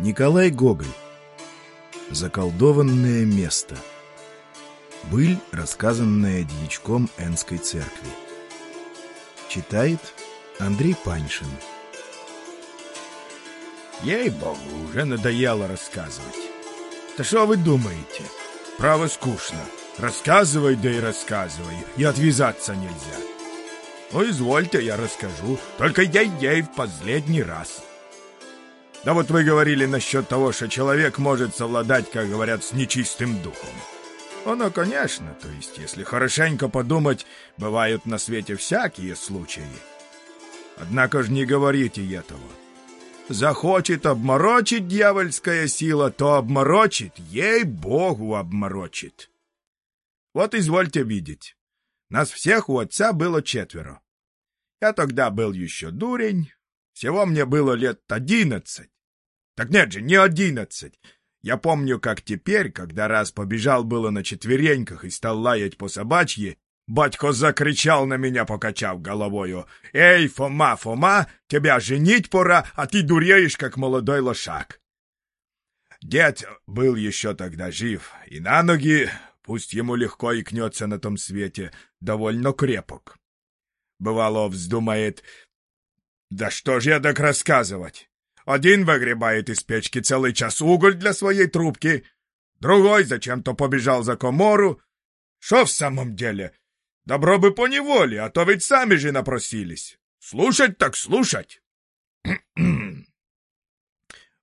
Николай Гоголь. Заколдованное место. Быль, рассказанная дьячком Энской церкви. Читает Андрей Паншин. Ей-богу, уже надоело рассказывать. Да что вы думаете? Право скучно. Рассказывай, да и рассказывай, и отвязаться нельзя. Ну, извольте, я расскажу, только я ей в последний раз. — да вот вы говорили насчет того, что человек может совладать, как говорят, с нечистым духом. Оно, конечно, то есть, если хорошенько подумать, бывают на свете всякие случаи. Однако ж не говорите этого. Захочет обморочить дьявольская сила, то обморочит, ей-богу обморочит. Вот извольте видеть. Нас всех у отца было четверо. Я тогда был еще дурень, всего мне было лет одиннадцать. Так нет же, не одиннадцать. Я помню, как теперь, когда раз побежал было на четвереньках и стал лаять по собачьи, батько закричал на меня, покачав головою. «Эй, Фома, Фома, тебя женить пора, а ты дуреешь, как молодой лошак!» Дед был еще тогда жив, и на ноги, пусть ему легко икнется на том свете, довольно крепок. Бывало, вздумает да что ж я так рассказывать? Один выгребает из печки целый час уголь для своей трубки, другой зачем-то побежал за комору. Что в самом деле? Добро бы поневоле, а то ведь сами же напросились. Слушать так слушать.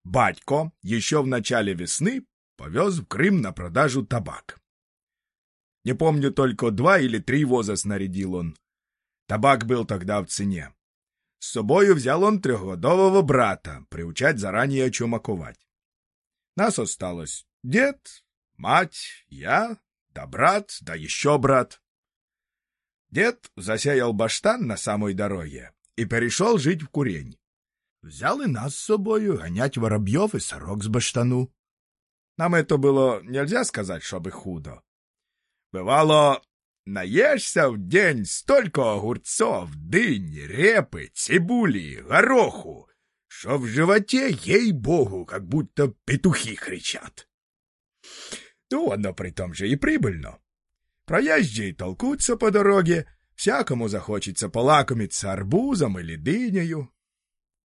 Батько еще в начале весны повез в Крым на продажу табак. Не помню, только два или три воза снарядил он. Табак был тогда в цене. С собою взял он трехгодового брата, приучать заранее чумаковать. Нас осталось дед, мать, я, да брат, да еще брат. Дед засеял баштан на самой дороге и перешел жить в курень. Взял и нас с собою гонять воробьев и сорок с баштану. Нам это было нельзя сказать, чтобы худо. Бывало, Наешься в день столько огурцов, дынь, репы, цибули, гороху, что в животе, ей-богу, как будто петухи кричат. Ну, оно при том же и прибыльно. Проезжие толкутся по дороге, всякому захочется полакомиться арбузом или дынею.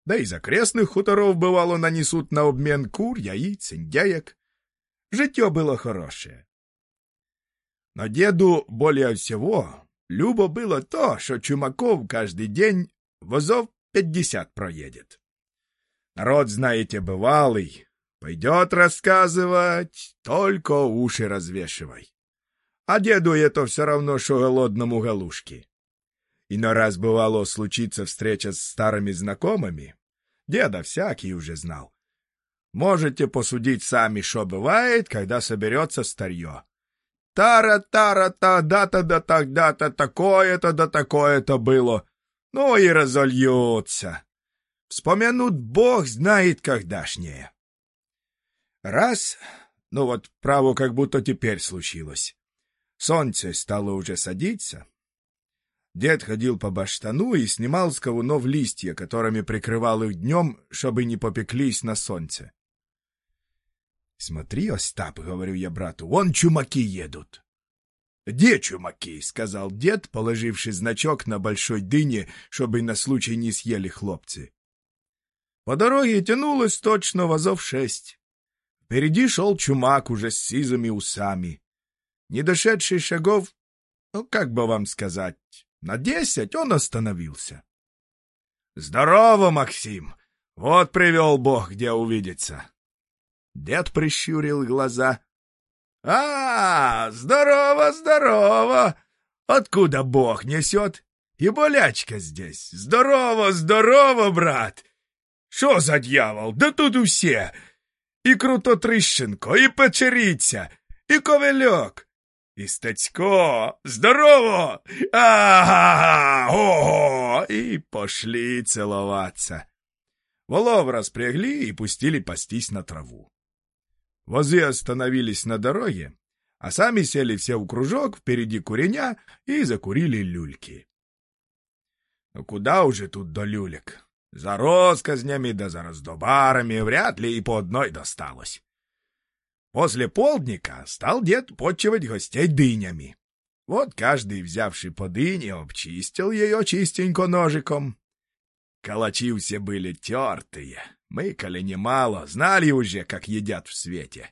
Да и за крестных хуторов, бывало, нанесут на обмен кур, яиц, индеек. Житье было хорошее. Но деду более всего любо было то, что Чумаков каждый день возов пятьдесят проедет. Народ, знаете, бывалый, пойдет рассказывать, только уши развешивай. А деду это все равно, что голодному галушке. И на раз бывало случится встреча с старыми знакомыми, деда всякий уже знал. Можете посудить сами, что бывает, когда соберется старье. Тара-тара-та, да-то-да так, да-то такое-то, да такое-то было. Ну и разольются. Вспомянут бог знает когдашнее. Раз, ну вот право как будто теперь случилось. Солнце стало уже садиться. Дед ходил по баштану и снимал с ковунов листья, которыми прикрывал их днем, чтобы не попеклись на солнце. «Смотри, Остап», — говорю я брату, — «вон чумаки едут». «Где чумаки?» — сказал дед, положивший значок на большой дыне, чтобы на случай не съели хлопцы. По дороге тянулось точно вазов шесть. Впереди шел чумак уже с сизыми усами. Не дошедший шагов, ну, как бы вам сказать, на десять он остановился. — Здорово, Максим! Вот привел Бог, где увидеться! Дед прищурил глаза. «А, здорово, здорово! Откуда Бог несет? И болячка здесь. Здорово, здорово, брат! Що за дьявол? Да тут усе! І Крутотрищенко, і Печериця, і Ковельок, і Стецько. Здорово! Ага! Ого! И пошли целоваться. Волов распрягли и пустили пастись на траву. Возы остановились на дороге, а сами сели все в кружок впереди куреня и закурили люльки. Но «Ну, куда уже тут до люлек? За росказнями да за раздобарами вряд ли и по одной досталось. После полдника стал дед почивать гостей дынями. Вот каждый, взявший по дыне, обчистил ее чистенько ножиком. Калачи все были тертые. Мы Мыкали немало, знали уже, как едят в свете.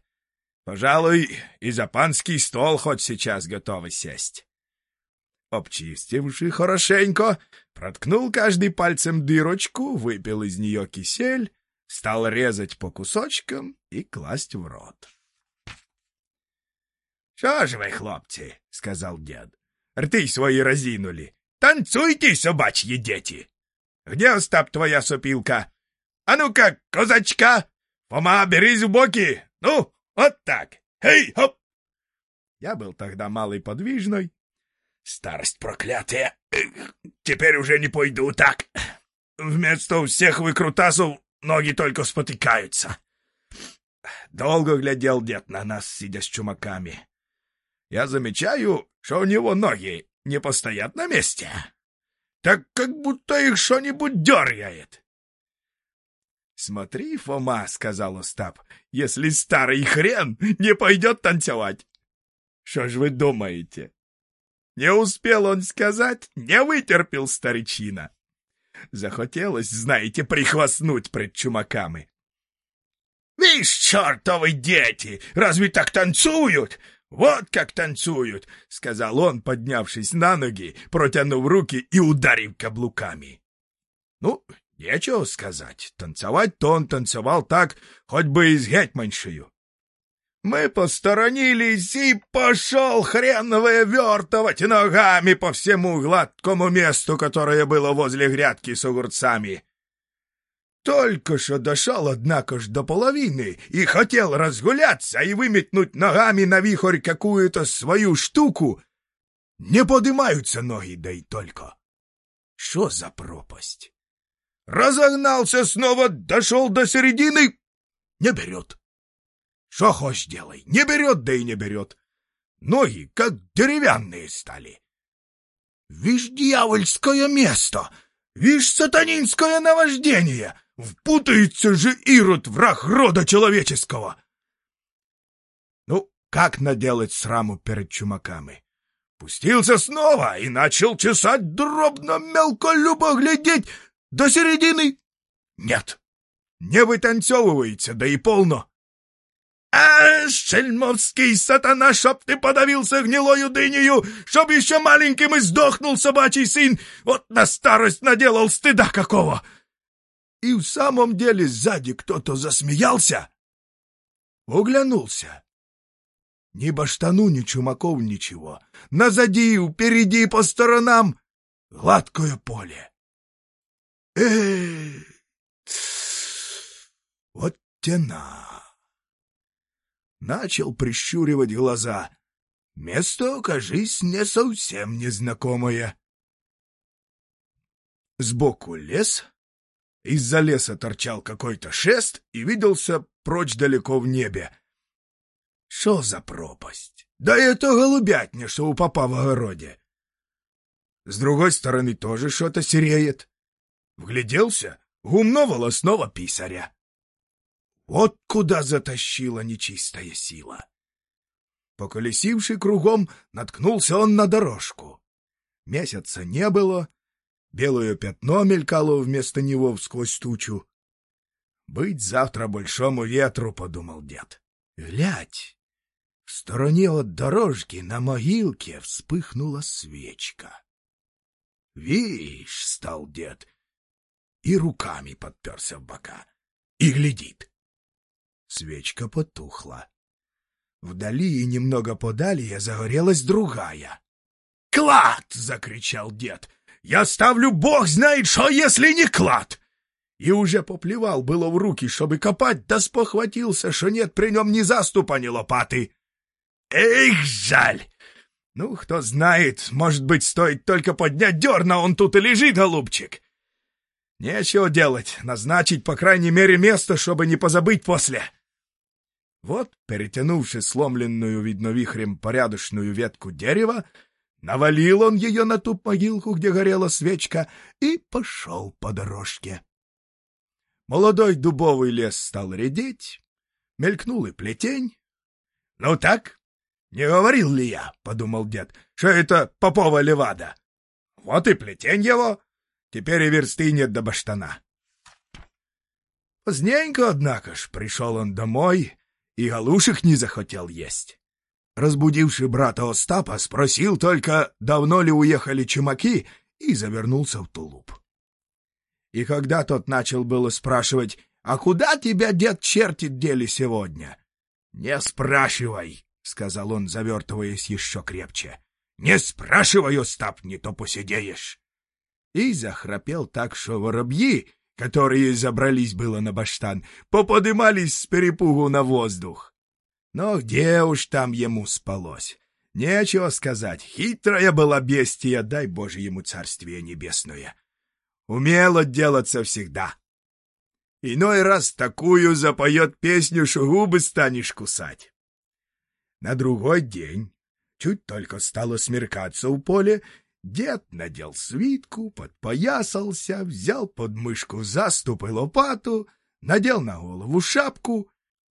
Пожалуй, и за панский стол хоть сейчас готовы сесть. Обчистивши хорошенько, проткнул каждый пальцем дырочку, выпил из нее кисель, стал резать по кусочкам и класть в рот. — Що же, вы, хлопцы, сказал дед, — рты свои разинули. Танцуйте, собачьи дети! Где, Остап, твоя сопилка? А ну-ка, козачка! Фома, берись в боки! Ну, вот так! Эй, хоп!» Я был тогда малый подвижной. «Старость проклятая! Теперь уже не пойду так! Вместо всех выкрутасов ноги только спотыкаются!» Долго глядел дед на нас, сидя с чумаками. Я замечаю, что у него ноги не постоят на месте. Так как будто их что-нибудь дергает. «Смотри, Фома», — сказал Остап, — «если старый хрен не пойдет танцевать!» «Что ж вы думаете?» Не успел он сказать, не вытерпел старичина. Захотелось, знаете, прихвастнуть пред чумаками. «Вишь, чертовы дети! Разве так танцуют? Вот как танцуют!» — сказал он, поднявшись на ноги, протянув руки и ударив каблуками. Ну, Нечего сказать. Танцевать-то он танцевал так, хоть бы и с гетьманшею. Мы посторонились и пошел хреновое вертывать ногами по всему гладкому месту, которое было возле грядки с огурцами. Только что дошел, однако ж, до половины и хотел разгуляться и выметнуть ногами на вихрь какую-то свою штуку. Не поднимаются ноги, да и только. Что за пропасть? Разогнался снова, дошел до середины, не берет. Что хочешь делай, не берет, да и не берет. Ноги как деревянные стали. Вишь, дьявольское место, вишь, сатанинское наваждение — Впутается же Ирод, враг рода человеческого! Ну, как наделать сраму перед чумаками? Пустился снова и начал чесать дробно, мелко, любо глядеть до середины. Нет, не вытанцовывается, да и полно. А, шельмовский сатана, чтоб ты подавился гнилою дынею, чтоб еще маленьким и сдохнул собачий сын, вот на старость наделал стыда какого! — и в самом деле сзади кто-то засмеялся. Углянулся. Ни баштану, ни чумаков, ничего. Назади, впереди, по Эй! Вот тяна! Начал прищуривать глаза. Место, кажись, не совсем незнакомое. Сбоку лес. Из-за леса торчал какой-то шест и виделся прочь далеко в небе. Что за пропасть? Да это голубятня, что у папа в огороде. С другой стороны тоже что-то сереет вгляделся — гумно волосного писаря. Вот куда затащила нечистая сила. Поколесивший кругом, наткнулся он на дорожку. Месяца не было, белое пятно мелькало вместо него сквозь тучу. «Быть завтра большому ветру», — подумал дед. «Глядь!» В стороне от дорожки на могилке вспыхнула свечка. «Вишь!» — стал дед — и руками подперся в бока. И глядит. Свечка потухла. Вдали и немного подалее загорелась другая. «Клад!» — закричал дед. «Я ставлю бог знает что, если не клад!» И уже поплевал было в руки, чтобы копать, да спохватился, что нет при нем ни заступа, ни лопаты. «Эх, жаль!» «Ну, кто знает, может быть, стоит только поднять дерна, он тут и лежит, голубчик!» Нечего делать, назначить, по крайней мере, место, чтобы не позабыть после. Вот, перетянувши сломленную, видно, вихрем порядочную ветку дерева, навалил он ее на ту могилку, где горела свечка, и пошел по дорожке. Молодой дубовый лес стал редеть, мелькнул и плетень. — Ну так, не говорил ли я, — подумал дед, — что это попова левада? Вот и плетень его, Теперь и версты нет до баштана. Поздненько, однако ж, пришел он домой и галушек не захотел есть. Разбудивший брата Остапа, спросил только, давно ли уехали чумаки, и завернулся в тулуп. И когда тот начал было спрашивать, «А куда тебя, дед, чертит дели сегодня?» «Не спрашивай», — сказал он, завертываясь еще крепче. «Не спрашивай, Остап, не то посидеешь» и захрапел так, что воробьи, которые забрались было на баштан, поподымались с перепугу на воздух. Но где уж там ему спалось? Нечего сказать, хитрая была бестия, дай Боже ему царствие небесное. Умело делаться всегда. Иной раз такую запоет песню, что губы станешь кусать. На другой день, чуть только стало смеркаться у поля, Дед надел свитку, подпоясался, взял под мышку заступ и лопату, надел на голову шапку,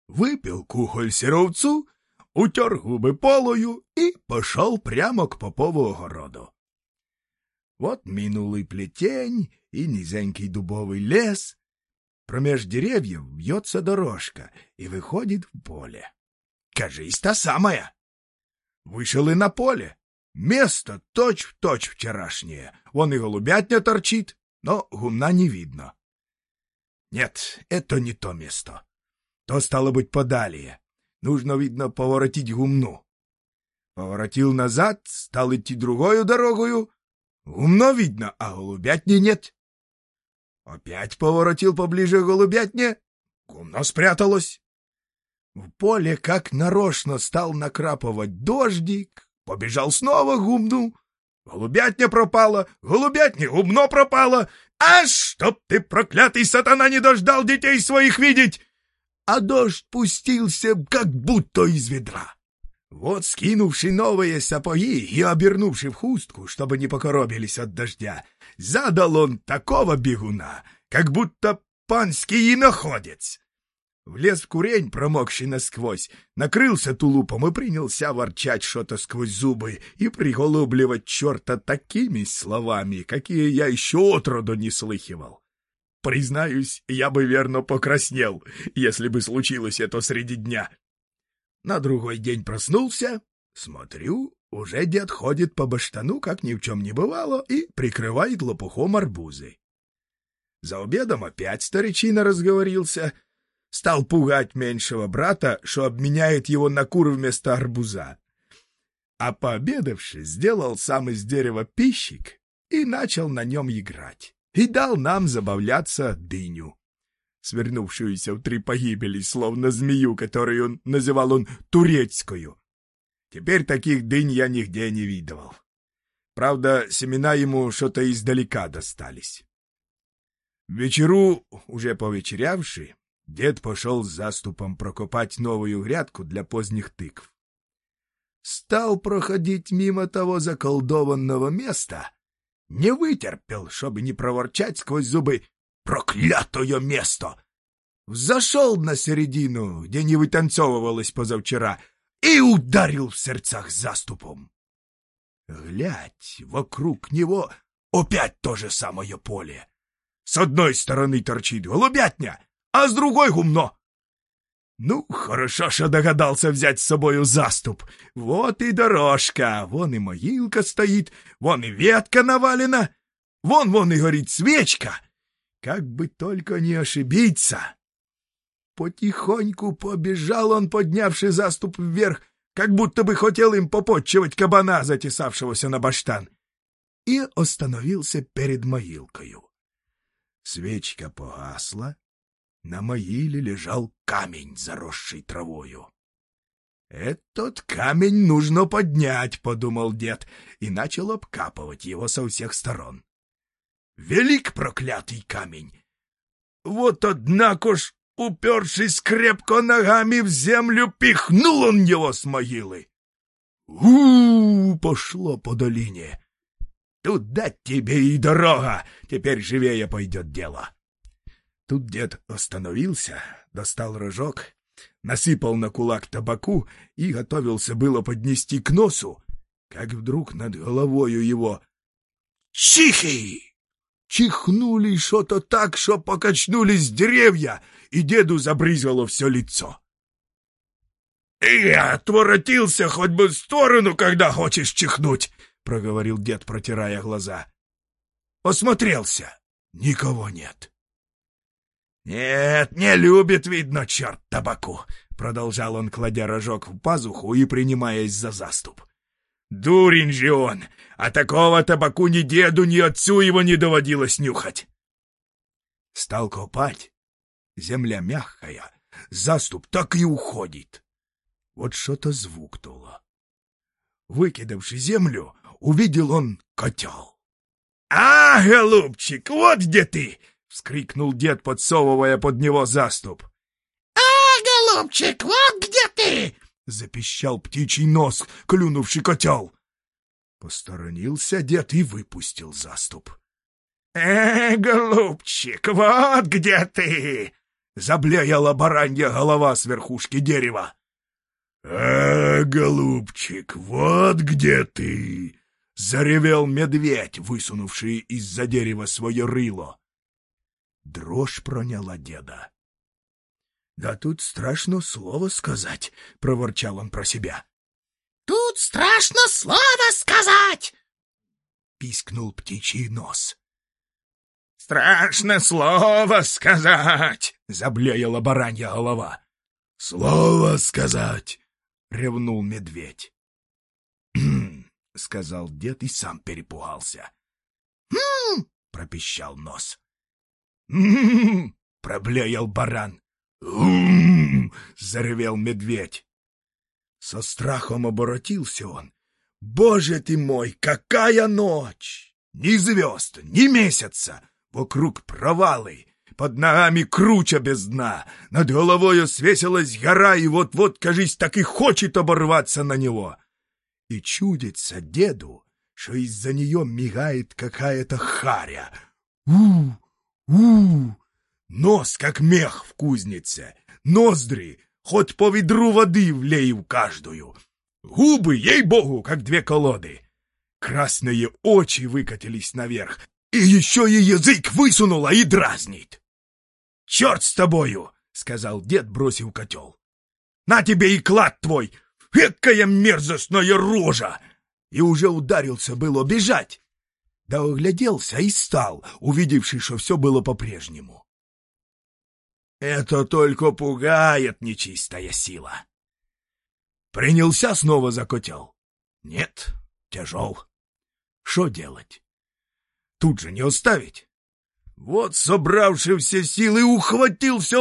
выпил кухоль сіровцу, утер губы полою и пошел прямо к попову огороду. Вот минулый плетень и низенький дубовый лес. Промеж деревьев бьется дорожка и выходит в поле. Кажись, та самая. Вышел и на поле. Место точь-в-точь вчерашнее. Вон и голубятня торчит, но гумна не видно. Нет, это не то место. То стало быть подалее. Нужно, видно, поворотить гумну. Поворотил назад, стал идти другою дорогою. Гумно видно, а голубятни нет. Опять поворотил поближе к голубятне. Гумно спряталось. В поле как нарочно стал накрапывать дождик, побежал снова губнул. Голубятня пропала, голубятня губно пропала. А чтоб ты, проклятый сатана, не дождал детей своих видеть! А дождь пустился, как будто из ведра. Вот, скинувши новые сапоги и обернувши в хустку, чтобы не покоробились от дождя, задал он такого бегуна, как будто панский иноходец. Влез в курень, промокший насквозь, накрылся тулупом и принялся ворчать что-то сквозь зубы и приголубливать черта такими словами, какие я еще отроду не слыхивал. Признаюсь, я бы верно покраснел, если бы случилось это среди дня. На другой день проснулся, смотрю, уже дед ходит по баштану, как ни в чем не бывало, и прикрывает лопухом арбузы. За обедом опять старичина разговорился — стал пугать меньшего брата, что обменяет его на кур вместо арбуза. А пообедавши, сделал сам из дерева пищик и начал на нем играть. И дал нам забавляться дыню, свернувшуюся в три погибели, словно змею, которую он называл он турецкую. Теперь таких дынь я нигде не видывал. Правда, семена ему что-то издалека достались. Вечеру, уже повечерявши, Дед пошел с заступом прокопать новую грядку для поздних тыкв. Стал проходить мимо того заколдованного места, не вытерпел, чтобы не проворчать сквозь зубы «Проклятое место!» Взошел на середину, где не вытанцовывалось позавчера, и ударил в сердцах заступом. Глядь, вокруг него опять то же самое поле. С одной стороны торчит голубятня, а с другой гумно. Ну, хорошо, що догадался взять с собою заступ. Вот и дорожка, вон и могилка стоит, вон и ветка навалена, вон-вон и горит свечка. Как бы только не ошибиться. Потихоньку побежал он, поднявший заступ вверх, как будто бы хотел им попотчевать кабана, затесавшегося на баштан, и остановился перед могилкою. Свечка погасла, на могиле лежал камень, заросший травою. «Этот камень нужно поднять», — подумал дед, и начал обкапывать его со всех сторон. «Велик проклятый камень! Вот однако ж, упершись крепко ногами в землю, пихнул он его с могилы! у пошло по долине! Туда тебе и дорога! Теперь живее пойдет дело!» Тут дед остановился, достал рожок, насыпал на кулак табаку и готовился было поднести к носу, как вдруг над головою его «Чихи!» Чихнули что-то так, что покачнулись деревья, и деду забрызгало все лицо. «И отворотился хоть бы в сторону, когда хочешь чихнуть!» — проговорил дед, протирая глаза. Осмотрелся. Никого нет. «Нет, не любит, видно, черт табаку!» — продолжал он, кладя рожок в пазуху и принимаясь за заступ. «Дурень же он! А такого табаку ни деду, ни отцу его не доводилось нюхать!» Стал копать. Земля мягкая, заступ так и уходит. Вот что-то звук звукнуло. Выкидавши землю, увидел он котел. «А, голубчик, вот где ты!» — вскрикнул дед, подсовывая под него заступ. — А, голубчик, вот где ты! — запищал птичий нос, клюнувший котел. Посторонился дед и выпустил заступ. — Э, голубчик, вот где ты! — заблеяла баранья голова с верхушки дерева. — Э, голубчик, вот где ты! — заревел медведь, высунувший из-за дерева свое рыло. Дрожь проняла деда. «Да тут страшно слово сказать!» — проворчал он про себя. «Тут страшно слово сказать!» — пискнул птичий нос. «Страшно слово сказать!» — заблеяла баранья голова. «Слово сказать!» — ревнул медведь. «Хм!» сказал дед и сам перепугался. «Хм!» — пропищал нос. — проблеял баран. — заревел медведь. Со страхом оборотился он. «Боже ты мой, какая ночь! Ни звезд, ни месяца! Вокруг провалы!» Под ногами круча без дна, над головою свесилась гора, и вот-вот, кажись, так и хочет оборваться на него. И чудится деду, что из-за нее мигает какая-то харя. у у, нос как мех в кузнице, ноздри, хоть по ведру воды влей в каждую. Губы, ей-богу, как две колоды. Красные очи выкатились наверх, и еще и язык высунула и дразнит. «Черт с тобою!» — сказал дед, бросив котел. «На тебе и клад твой! Экая мерзостная рожа!» И уже ударился было бежать, Да огляделся и стал, увидевший, что все было по-прежнему. Это только пугает нечистая сила. Принялся снова за котел. Нет, тяжел. Что делать? Тут же не оставить. Вот, собравши все силы, ухватился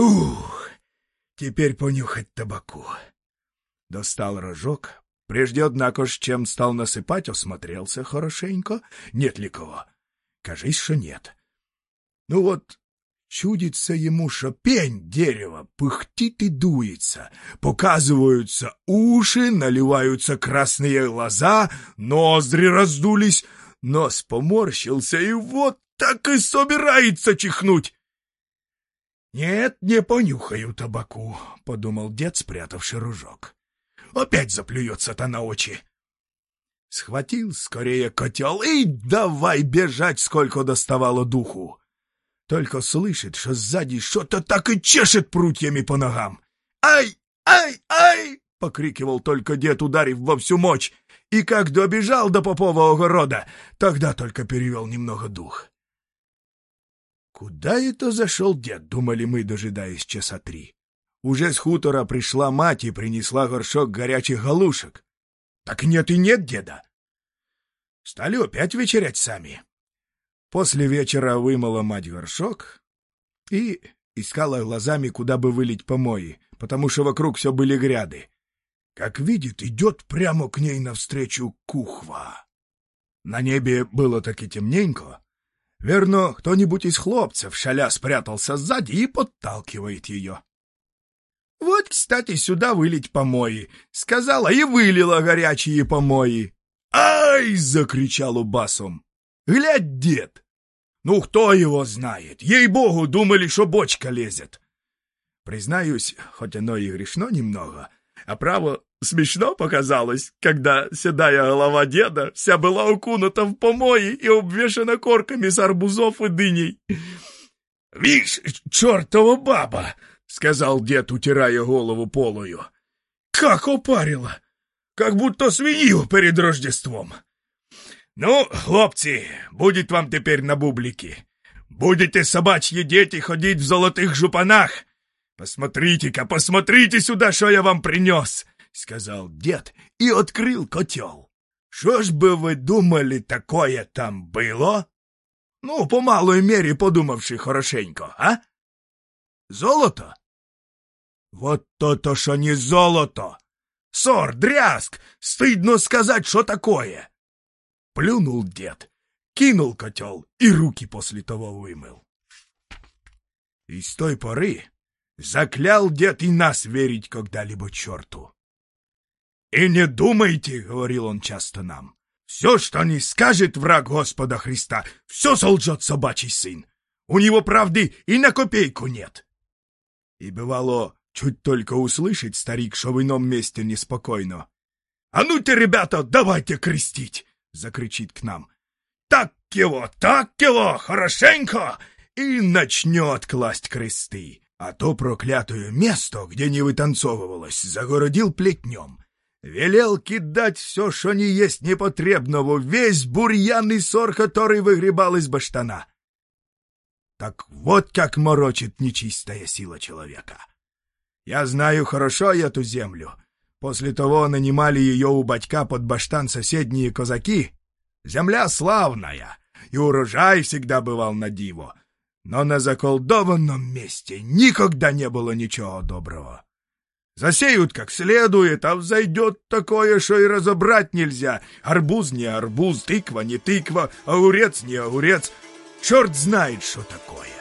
Ух! Теперь понюхать табаку. Достал рожок, прежде, однако ж, чем стал насыпать, осмотрелся хорошенько. Нет ли кого? Кажись, что нет. Ну вот, чудится ему, что пень дерева пыхтит и дуется. Показываются уши, наливаются красные глаза, ноздри раздулись, нос поморщился, и вот так и собирается чихнуть. «Нет, не понюхаю табаку», — подумал дед, спрятавший ружок. «Опять заплюется то на очи!» Схватил скорее котел и давай бежать, сколько доставало духу. Только слышит, что сзади что-то так и чешет прутьями по ногам. «Ай! Ай! Ай!» — покрикивал только дед, ударив во всю мощь. И как добежал до попового огорода, тогда только перевел немного дух. Куда это зашел дед, думали мы, дожидаясь часа три. Уже с хутора пришла мать и принесла горшок горячих галушек. Так нет и нет деда. Стали опять вечерять сами. После вечера вымыла мать горшок и искала глазами, куда бы вылить помои, потому что вокруг все были гряды. Как видит, идет прямо к ней навстречу кухва. На небе было таки темненько, Верно, кто-нибудь из хлопцев шаля спрятался сзади и подталкивает ее. «Вот, кстати, сюда вылить помои!» — сказала и вылила горячие помои. «Ай!» — закричал Убасом. «Глядь, дед!» «Ну, кто его знает? Ей-богу, думали, что бочка лезет!» Признаюсь, хоть оно и грешно немного, а право Смешно показалось, когда седая голова деда вся была укунута в помои и обвешана корками с арбузов и дыней. «Вишь, чертова баба!» — сказал дед, утирая голову полою. «Как опарила! Как будто свинью перед Рождеством!» «Ну, хлопцы, будет вам теперь на бублики. Будете собачьи дети ходить в золотых жупанах. Посмотрите-ка, посмотрите сюда, что я вам принес!» — сказал дед и открыл котел. Что ж бы вы думали, такое там было? Ну, по малой мере подумавши хорошенько, а? Золото? Вот то-то, что не золото! Сор, дрязг! Стыдно сказать, что такое! Плюнул дед, кинул котел и руки после того вымыл. И с той поры заклял дед и нас верить когда-либо черту. «И не думайте», — говорил он часто нам, — «все, что не скажет враг Господа Христа, все солжет собачий сын. У него правды и на копейку нет». И бывало, чуть только услышать, старик, что в ином месте неспокойно. «А ну-те, ребята, давайте крестить!» — закричит к нам. «Так его, так его, хорошенько!» И начнет класть кресты. А то проклятое место, где не вытанцовывалось, загородил плетнем — Велел кидать все, что не есть непотребного, весь бурьян и сор, который выгребал из баштана. Так вот как морочит нечистая сила человека. Я знаю хорошо эту землю. После того нанимали ее у батька под баштан соседние казаки. Земля славная, и урожай всегда бывал на диво. Но на заколдованном месте никогда не было ничего доброго. Засеют как следует, а взойдет такое, что и разобрать нельзя. Арбуз не арбуз, тыква не тыква, огурец не огурец. Черт знает, что такое.